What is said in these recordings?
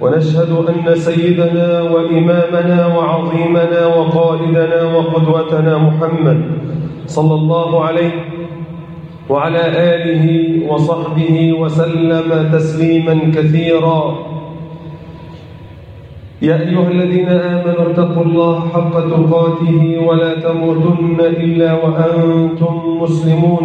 ونشهد أن سيدنا وإمامنا وعظيمنا وقائدنا وقدوتنا محمد صلى الله عليه وعلى آله وصحبه وسلم تسليما كثيرا. يا أيها الذين آمنوا اتقوا الله حق تقاته ولا تموتن إلا وأنتم مسلمون.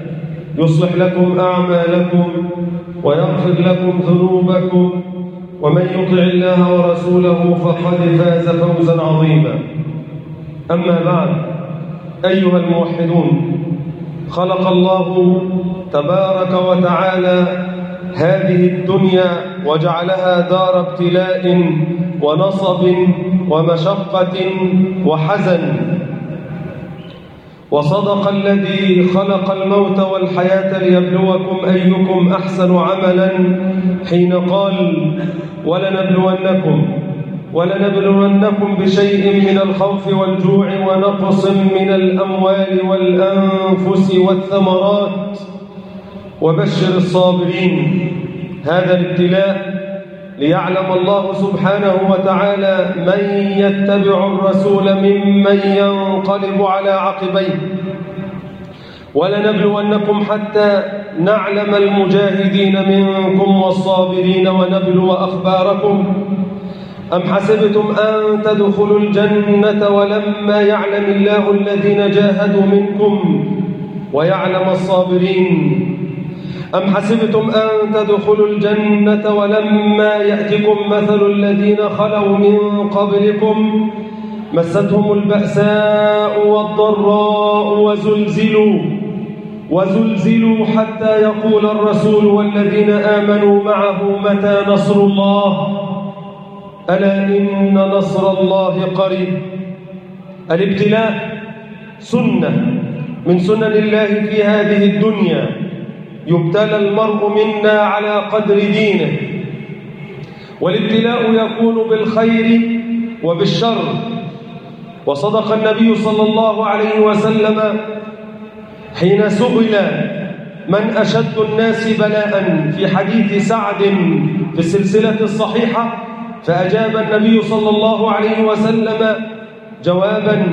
يصلح لكم أعمالكم ويغفر لكم ذنوبكم ومن يطع الله ورسوله فقد فاز فوزا عظيما. أما بعد أيها الموحدون خلق الله تبارك وتعالى هذه الدنيا وجعلها دار ابتلاء ونصب ومشقة وحزن وصدق الذي خلق الموت والحياة ليبلوكم أيكم أحسن عملا حين قال ولنبلونكم ولنبلونكم بشيء من الخوف والجوع ونقص من الأموال والأنفس والثمرات وبشر الصابرين. هذا الابتلاء ليعلم الله سبحانه وتعالى من يتبع الرسول ممن ينقلب على عقبيه. ولنبلونكم حتى نعلم المجاهدين منكم والصابرين ونبلو أخباركم. أم حسبتم أن تدخلوا الجنة ولما يعلم الله الذين جاهدوا منكم ويعلم الصابرين أم حسبتم أن تدخلوا الجنة ولما يأتكم مثل الذين خلوا من قبلكم مستهم البأساء والضراء وزلزلوا وزلزلوا حتى يقول الرسول والذين آمنوا معه متى نصر الله؟ ألا إن نصر الله قريب. الابتلاء سنة. من سنن الله في هذه الدنيا. يبتلى المرء منا على قدر دينه والابتلاء يكون بالخير وبالشر. وصدق النبي صلى الله عليه وسلم حين سئل من أشد الناس بلاء في حديث سعد في السلسلة الصحيحة فأجاب النبي صلى الله عليه وسلم جوابا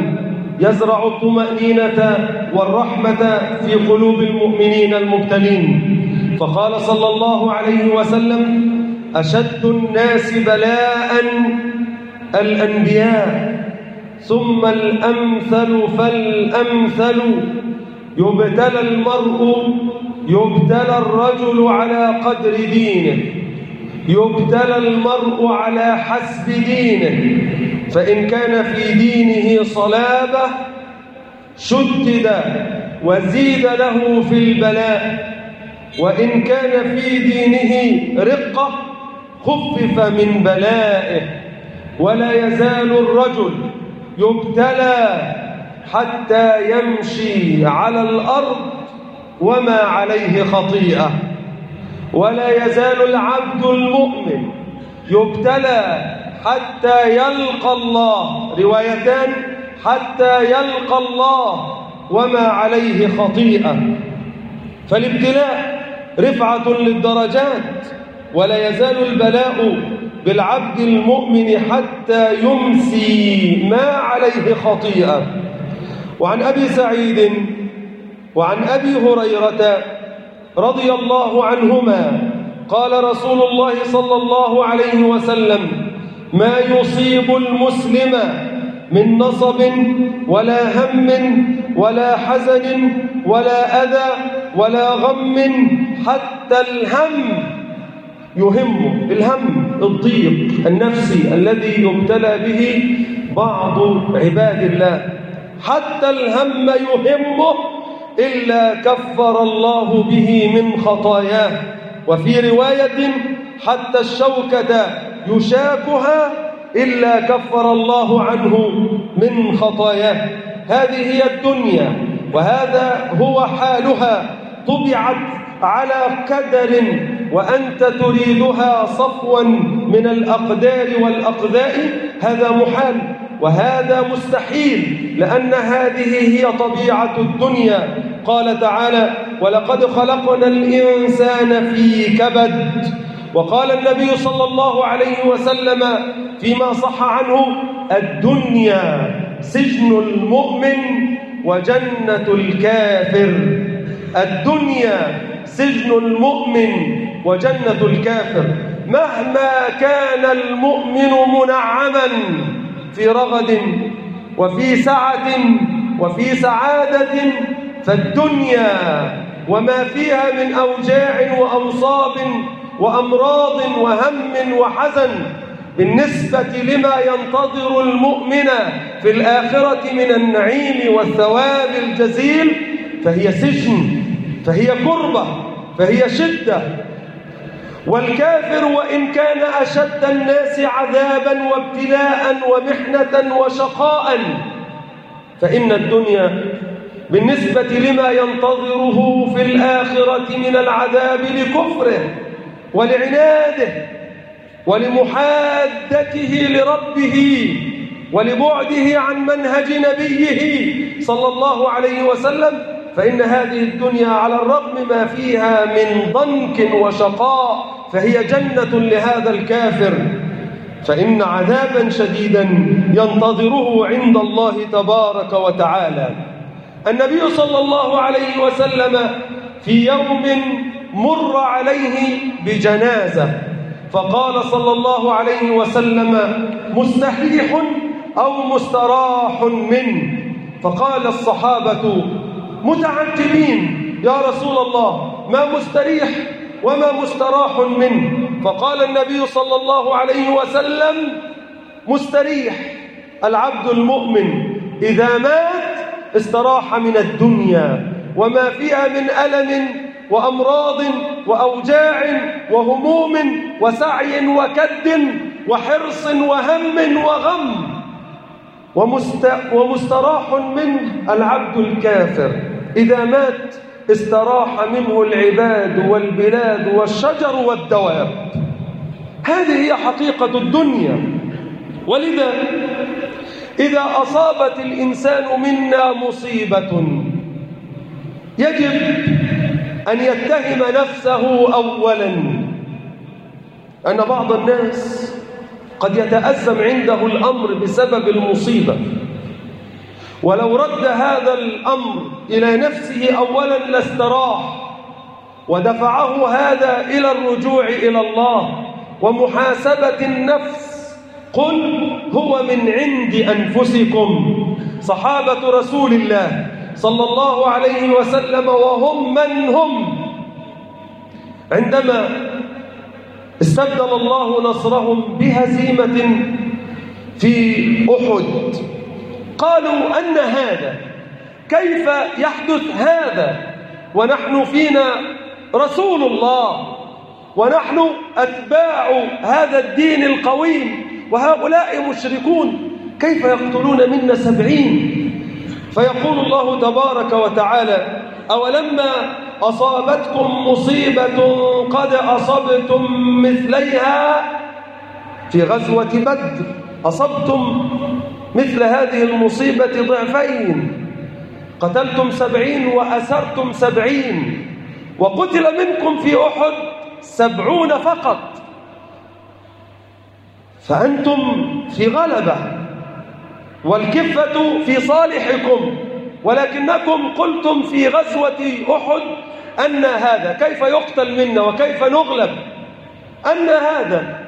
يزرع الطمأنينة والرحمة في قلوب المؤمنين المبتلين. فقال صلى الله عليه وسلم أشد الناس بلاء الأنبياء ثم الأمثل فالأمثل. يبتلى المرء يبتلى الرجل على قدر دينه. يبتلى المرء على حسب دينه. فإن كان في دينه صلابة شدد وزيد له في البلاء. وإن كان في دينه رقة خفف من بلائه. ولا يزال الرجل يبتلى حتى يمشي على الأرض وما عليه خطيئة. ولا يزال العبد المؤمن يبتلى حتى يلقى الله. روايتان. حتى يلقى الله وما عليه خطيئة. فالابتلاء رفعة للدرجات ولا يزال البلاء بالعبد المؤمن حتى يمسي ما عليه خطيئة. وعن أبي سعيد وعن أبي هريرة رضي الله عنهما قال رسول الله صلى الله عليه وسلم ما يصيب المسلم من نصب ولا هم ولا حزن ولا أذى ولا غم حتى الهم يهمه الهم الضيق النفسي الذي يبتلى به بعض عباد الله. حتى الهم يهمه إلا كفر الله به من خطاياه. وفي رواية حتى الشوكة يشاكها إلا كفر الله عنه من خطاياه. هذه هي الدنيا وهذا هو حالها. طبعت على كدر وأنت تريدها صفوا من الأقدار والأقذاء هذا محال وهذا مستحيل لأن هذه هي طبيعة الدنيا. قال تعالى ولقد خلقنا الإنسان في كبد وقال النبي صلى الله عليه وسلم فيما صح عنه الدنيا سجن المؤمن وجنة الكافر. الدنيا سجن المؤمن وجنة الكافر. مهما كان المؤمن منعما في رغد وفي سعة وفي سعادة فالدنيا وما فيها من أوجاع وأوصاب وأمراض وهم وحزن بالنسبة لما ينتظر المؤمن في الآخرة من النعيم والثواب الجزيل فهي سجن فهي كربة فهي شدة. والكافر وإن كان أشد الناس عذابا وابتلاء ومحنة وشقاء فإن الدنيا بالنسبة لما ينتظره في الآخرة من العذاب لكفره. ولعناده ولمحادته لربه ولبعده عن منهج نبيه صلى الله عليه وسلم فإن هذه الدنيا على الرغم ما فيها من ضنك وشقاء فهي جنة لهذا الكافر. فإن عذابا شديدا ينتظره عند الله تبارك وتعالى. النبي صلى الله عليه وسلم في يوم مر عليه بجنازة. فقال صلى الله عليه وسلم مستحيح أو مستراح منه؟ فقال الصحابة متعجبين يا رسول الله ما مستريح وما مستراح منه. فقال النبي صلى الله عليه وسلم مستريح العبد المؤمن إذا مات استراح من الدنيا وما فيها من ألم وأمراض وأوجاع وهموم وسعي وكد وحرص وهم وغم ومستراح منه العبد الكافر. إذا مات استراح منه العباد والبلاد والشجر والدواب. هذه هي حقيقة الدنيا. ولذا إذا أصابت الإنسان منا مصيبة يجب أن يتهم نفسه أولا. أن بعض الناس قد يتأزم عنده الأمر بسبب المصيبة. ولو رد هذا الأمر إلى نفسه أولا لاستراح ودفعه هذا إلى الرجوع إلى الله ومحاسبة النفس. قل هو من عند أنفسكم. صحابة رسول الله. صلى الله عليه وسلم وهم من هم. عندما استبدل الله نصرهم بهزيمة في أحد قالوا أن هذا كيف يحدث هذا؟ ونحن فينا رسول الله ونحن أتباع هذا الدين القويم وهؤلاء مشركون كيف يقتلون منا سبعين؟ فيقول الله تبارك وتعالى أولما أصابتكم مصيبة قد أصبتم مثليها؟ في غزوة بدر أصبتم مثل هذه المصيبة ضعفين قتلتم سبعين وأسرتم سبعين وقتل منكم في أحد سبعون فقط. فأنتم في غلبة. والكفة في صالحكم ولكنكم قلتم في غزوة أحد أن هذا كيف يقتل منا وكيف نغلب؟ أن هذا.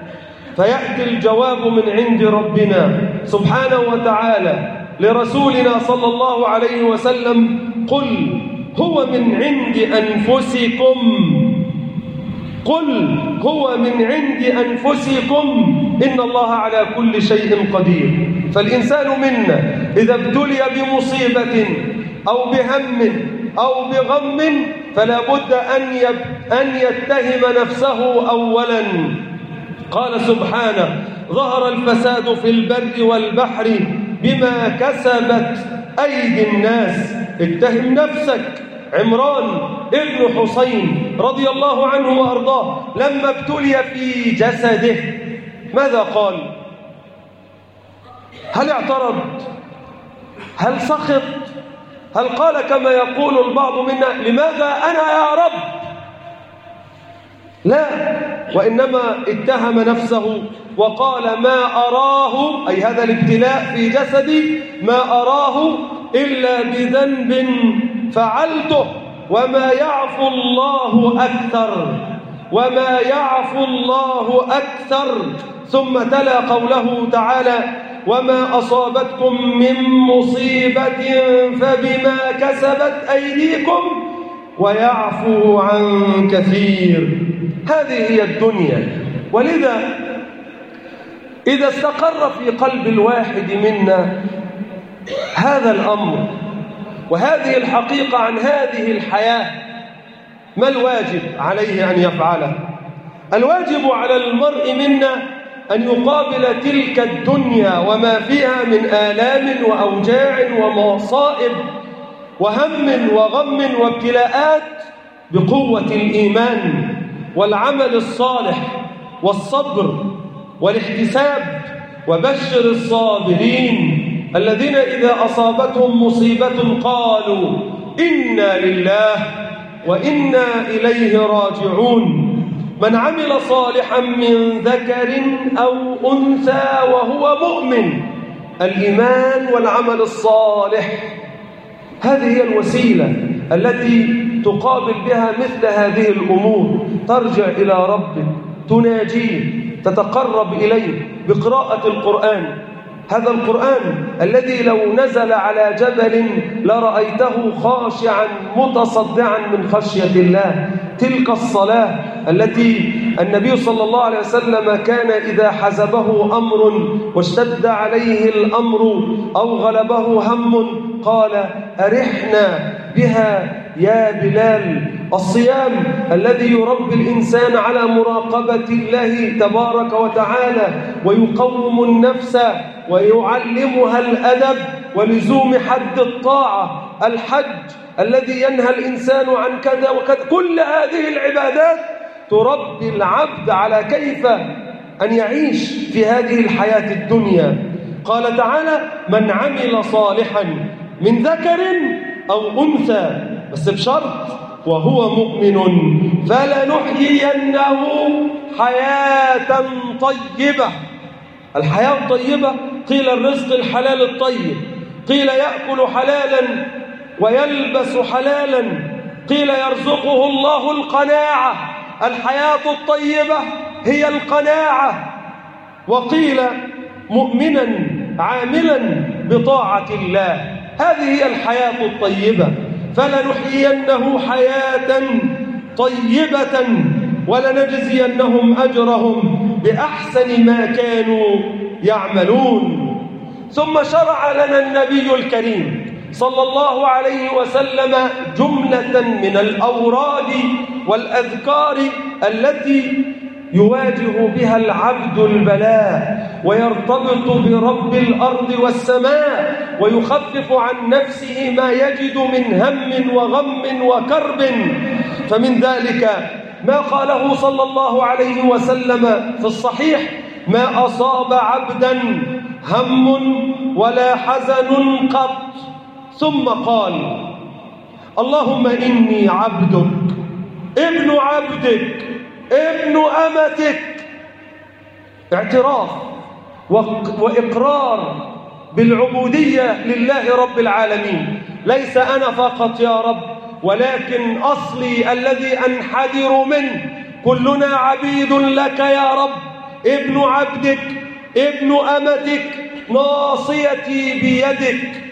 فيأتي الجواب من عند ربنا سبحانه وتعالى لرسولنا صلى الله عليه وسلم قل هو من عند أنفسكم. قل هو من عند أنفسكم. إن الله على كل شيء قدير. فالإنسان منا إذا ابتلي بمصيبة أو بهم أو بغم فلا بد أن, أن يتهم نفسه أولا. قال سبحانه ظهر الفساد في البر والبحر بما كسبت أيدي الناس. اتهم نفسك. عمران ابن حسين رضي الله عنه وأرضاه لما ابتلي في جسده. ماذا قال؟ هل اعترض؟ هل سخط؟ هل قال كما يقول البعض منا لماذا أنا يا رب؟ لا وإنما اتهم نفسه وقال ما أراه أي هذا الابتلاء في جسدي ما أراه إلا بذنب فعلته وما يعفو الله أكثر وما يعفو الله أكثر ثم تلا قوله تعالى وما أصابتكم من مصيبة فبما كسبت أيديكم ويعفو عن كثير. هذه هي الدنيا. ولذا إذا استقر في قلب الواحد منا هذا الأمر. وهذه الحقيقة عن هذه الحياة. ما الواجب عليه أن يفعله؟ الواجب على المرء منا أن يقابل تلك الدنيا وما فيها من آلام وأوجاع ومصائب وهم وغم وابتلاءات بقوة الإيمان والعمل الصالح والصبر والاحتساب وبشر الصابرين الذين إذا أصابتهم مصيبة قالوا إنا لله وإنا إليه راجعون من عمل صالحا من ذكر أو أنثى وهو مؤمن الإيمان والعمل الصالح. هذه هي الوسيلة التي تقابل بها مثل هذه الأمور. ترجع إلى ربك تناجيه تتقرب إليه بقراءة القرآن. هذا القرآن الذي لو نزل على جبل لرأيته خاشعا متصدعا من خشية الله. تلك الصلاة التي النبي صلى الله عليه وسلم كان إذا حزبه أمر واشتد عليه الأمر أو غلبه هم قال أرحنا بها يا بلال. الصيام الذي يربي الإنسان على مراقبة الله تبارك وتعالى ويقوم النفس ويعلمها الأدب ولزوم حد الطاعة. الحج الذي ينهى الإنسان عن كذا وكذا. كل هذه العبادات تربي العبد على كيف أن يعيش في هذه الحياة الدنيا. قال تعالى من عمل صالحا من ذكر أو أنثى بس بشرط وهو مؤمن. فلنحيينه حياة طيبة. الحياة الطيبة قيل الرزق الحلال الطيب. قيل يأكل حلالا ويلبس حلالا قيل يرزقه الله القناعة. الحياة الطيبة هي القناعة. وقيل مؤمنا عاملا بطاعة الله. هذه هي الحياة الطيبة. فلنحيينه حياة طيبة ولنجزينهم أجرهم بأحسن ما كانوا يعملون. ثم شرع لنا النبي الكريم صلى الله عليه وسلم جملة من الأوراد والأذكار التي يواجه بها العبد البلاء ويرتبط برب الأرض والسماء ويخفف عن نفسه ما يجد من هم وغم وكرب. فمن ذلك ما قاله صلى الله عليه وسلم في الصحيح ما أصاب عبدا هم ولا حزن قط. ثم قال اللهم إني عبدك ابن عبدك ابن أمتك. اعتراف وإقرار بالعبودية لله رب العالمين. ليس أنا فقط يا رب ولكن أصلي الذي أنحدر منه. كلنا عبيد لك يا رب ابن عبدك ابن أمتك. ناصيتي بيدك.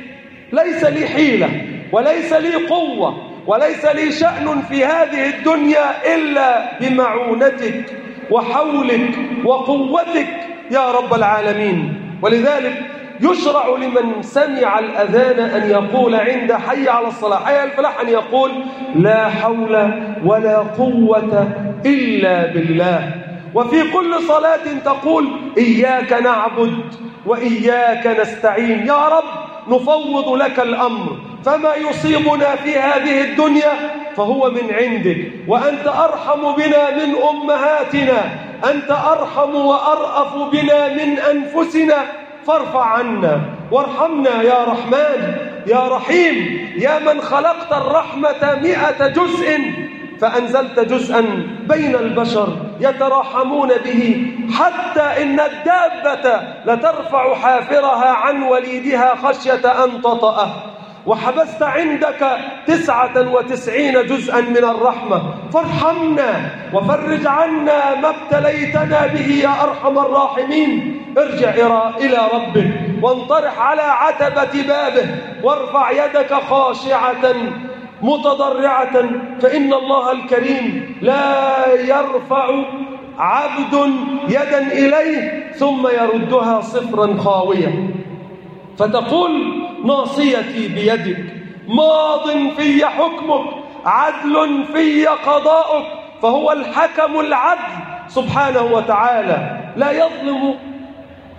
ليس لي حيلة وليس لي قوة وليس لي شأن في هذه الدنيا إلا بمعونتك وحولك وقوتك يا رب العالمين. ولذلك يشرع لمن سمع الأذان أن يقول عند حي على الصلاة حي الفلاح أن يقول لا حول ولا قوة إلا بالله. وفي كل صلاة تقول إياك نعبد وإياك نستعين. يا رب نفوض لك الأمر. فما يصيبنا في هذه الدنيا فهو من عندك. وأنت أرحم بنا من أمهاتنا. أنت أرحم وأرأف بنا من أنفسنا. فارفع عنا. وارحمنا يا رحمن. يا رحيم. يا من خلقت الرحمة مئة جزء فأنزلت جزءا بين البشر يتراحمون به حتى إن الدابة لترفع حافرها عن وليدها خشية أن تطأه. وحبست عندك تسعة وتسعين جزءا من الرحمة. فارحمنا وفرج عنا ما ابتليتنا به يا أرحم الراحمين. ارجع إلى ربك وانطرح على عتبة بابه وارفع يدك خاشعة متضرعة فإن الله الكريم لا يرفع عبد يدا إليه ثم يردها صفرا خاويا فتقول ناصيتي بيدك ماض في حكمك عدل في قضاؤك فهو الحكم العدل. سبحانه وتعالى لا يظلم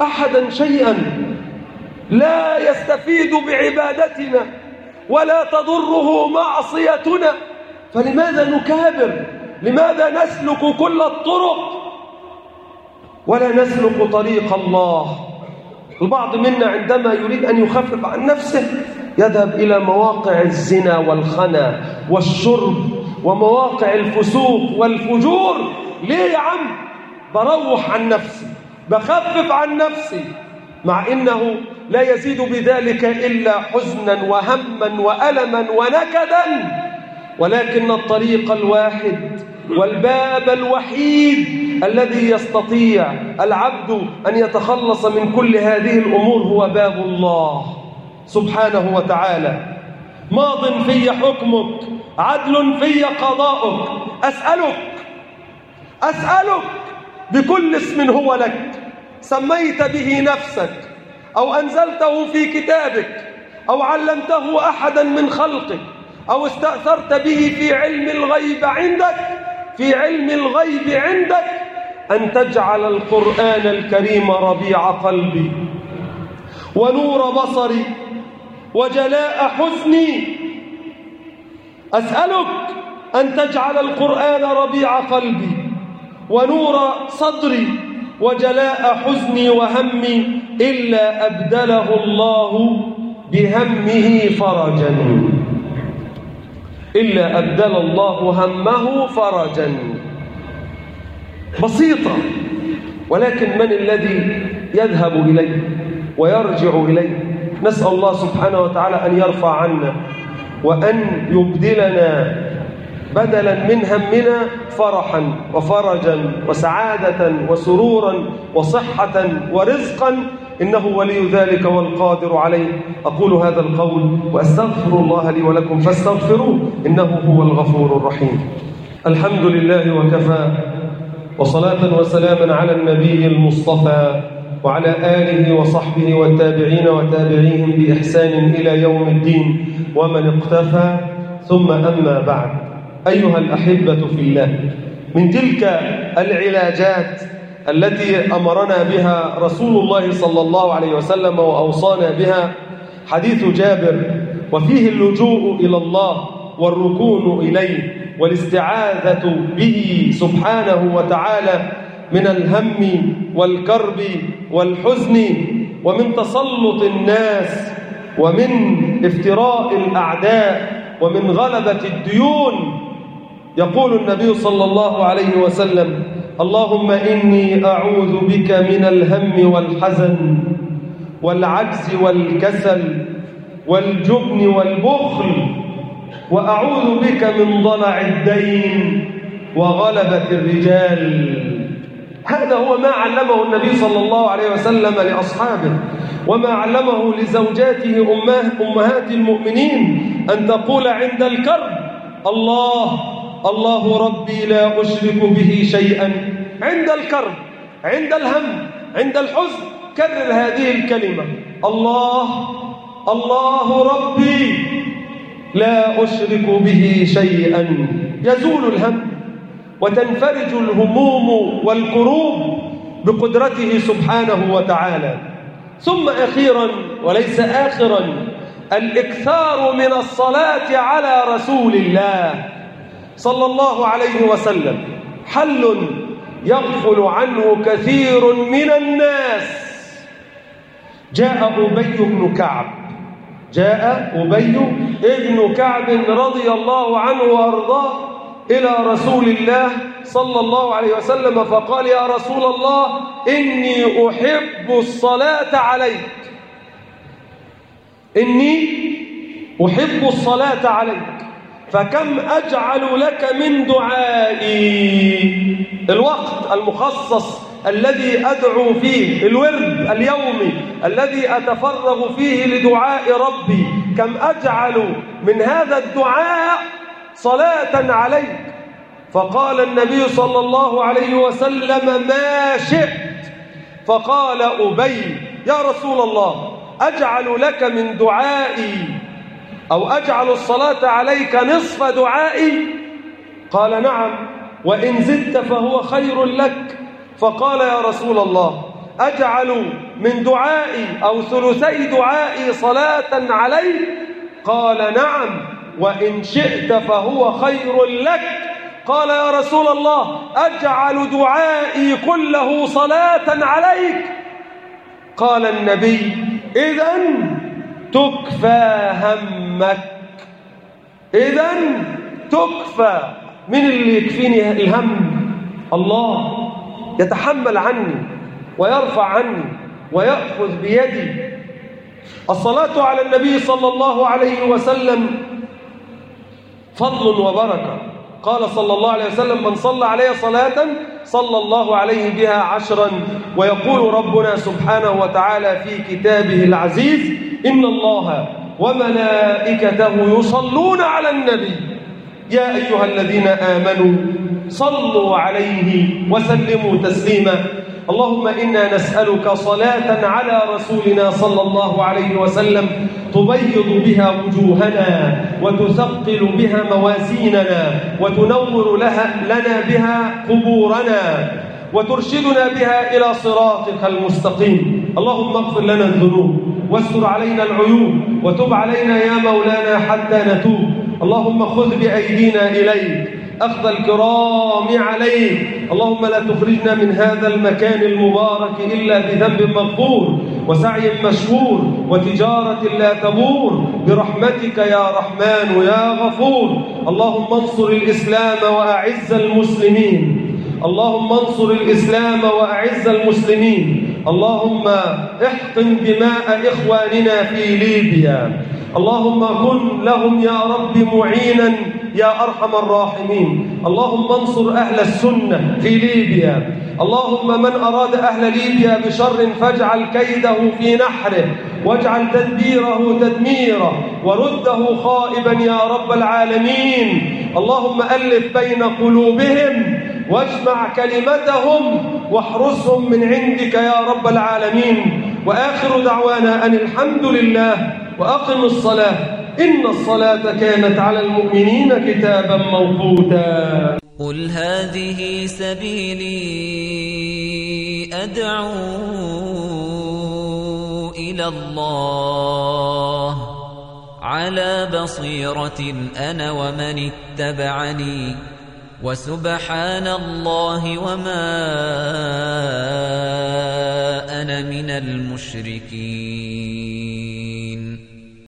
أحدا شيئا لا يستفيد بعبادتنا. ولا تضره معصيتنا. فلماذا نكابر؟ لماذا نسلك كل الطرق؟ ولا نسلك طريق الله. البعض منا عندما يريد أن يخفف عن نفسه يذهب إلى مواقع الزنا والخنا والشرب ومواقع الفسوق والفجور ليه يا عم بروح عن نفسي بخفف عن نفسي مع إنه لا يزيد بذلك إلا حزنا وهما وألما ونكدا. ولكن الطريق الواحد والباب الوحيد الذي يستطيع العبد أن يتخلص من كل هذه الأمور هو باب الله سبحانه وتعالى. ماض في حكمك عدل في قضاؤك أسألك أسألك بكل اسم هو لك. سميت به نفسك أو أنزلته في كتابك أو علمته أحدا من خلقك أو استأثرت به في علم الغيب عندك في علم الغيب عندك أن تجعل القرآن الكريم ربيع قلبي ونور بصري وجلاء حزني. أسألك أن تجعل القرآن ربيع قلبي ونور صدري وجلاء حزني وهمي إلا أبدله الله بهمه فرجا. إلا أبدل الله همه فرجا. بسيطة ولكن من الذي يذهب إليه ويرجع إليه؟ نسأل الله سبحانه وتعالى أن يرفع عنا وأن يبدلنا بدلا من همنا فرحا وفرجا وسعادة وسرورا وصحة ورزقا. إنه ولي ذلك والقادر عليه. أقول هذا القول وأستغفر الله لي ولكم فاستغفروه. إنه هو الغفور الرحيم. الحمد لله وكفى. وصلاة وسلاما على النبي المصطفى وعلى آله وصحبه والتابعين وتابعيهم بإحسان إلى يوم الدين. ومن اقتفى ثم أما بعد. أيها الأحبة في الله من تلك العلاجات التي أمرنا بها رسول الله صلى الله عليه وسلم وأوصانا بها حديث جابر وفيه اللجوء إلى الله والركون إليه والاستعاذة به سبحانه وتعالى من الهم والكرب والحزن ومن تسلط الناس ومن افتراء الأعداء ومن غلبة الديون يقول النبي صلى الله عليه وسلم اللهم إني أعوذ بك من الهم والحزن والعجز والكسل والجبن والبخل وأعوذ بك من ضلع الدين وغلبة الرجال. هذا هو ما علمه النبي صلى الله عليه وسلم لأصحابه وما علمه لزوجاته أمهات المؤمنين أن تقول عند الكرب الله الله ربي لا أشرك به شيئا عند الكرب عند الهم عند الحزن كرر هذه الكلمة الله الله ربي لا أشرك به شيئا يزول الهم وتنفرج الهموم والكروب بقدرته سبحانه وتعالى ثم أخيرا وليس آخرا الإكثار من الصلاة على رسول الله صلى الله عليه وسلم حل يغفل عنه كثير من الناس. جاء أبي بن كعب جاء أبي بن كعب رضي الله عنه وأرضاه إلى رسول الله صلى الله عليه وسلم فقال يا رسول الله إني أحب الصلاة عليك. إني أحب الصلاة عليك. فكم أجعل لك من دعائي؟ الوقت المخصص الذي أدعو فيه الورد اليومي الذي أتفرغ فيه لدعاء ربي. كم أجعل من هذا الدعاء صلاة عليك؟ فقال النبي صلى الله عليه وسلم ما شئت. فقال أبي يا رسول الله أجعل لك من دعائي. أو أجعل الصلاة عليك نصف دعائي؟ قال نعم. وإن زدت فهو خير لك. فقال يا رسول الله أجعل من دعائي أو ثلثي دعائي صلاة عليك قال نعم. وإن شئت فهو خير لك. قال يا رسول الله أجعل دعائي كله صلاة عليك. قال النبي إذن تكفى هم همك اذا تكفى من اللي يكفيني الهم. الله يتحمل عني ويرفع عني ويأخذ بيدي. الصلاة على النبي صلى الله عليه وسلم فضل وبركة. قال صلى الله عليه وسلم من صلى عليه صلاة صلى الله عليه بها عشرا ويقول ربنا سبحانه وتعالى في كتابه العزيز إن الله وملائكته يصلون على النبي. يا أيها الذين آمنوا صلوا عليه وسلموا تسليما. اللهم إنا نسألك صلاة على رسولنا صلى الله عليه وسلم. تبيض بها وجوهنا وتثقل بها موازيننا وتنور لها لنا بها قبورنا وترشدنا بها إلى صراطك المستقيم. اللهم اغفر لنا الذنوب. واستر علينا العيوب وتب علينا يا مولانا حتى نتوب. اللهم خذ بأيدينا إليك. أخذ الكرام عليك. اللهم لا تخرجنا من هذا المكان المبارك إلا بذنب مغفور وسعي مشهور وتجارة لا تبور. برحمتك يا رحمن يا غفور. اللهم انصر الإسلام وأعز المسلمين. اللهم انصر الإسلام وأعز المسلمين. اللهم احقن دماء إخواننا في ليبيا اللهم كن لهم يا رب معينا يا أرحم الراحمين اللهم انصر أهل السنة في ليبيا اللهم من أراد أهل ليبيا بشر فاجعل كيده في نحره واجعل تدبيره تدميره ورده خائبا يا رب العالمين اللهم ألف بين قلوبهم واجمع كلمتهم واحرسهم من عندك يا رب العالمين. وآخر دعوانا أن الحمد لله وأقم الصلاة. إن الصلاة كانت على المؤمنين كتابا موقوتا. قل هذه سبيلي أدعو إلى الله. على بصيرة أنا ومن اتبعني. وسبحان الله وما أنا من المشركين.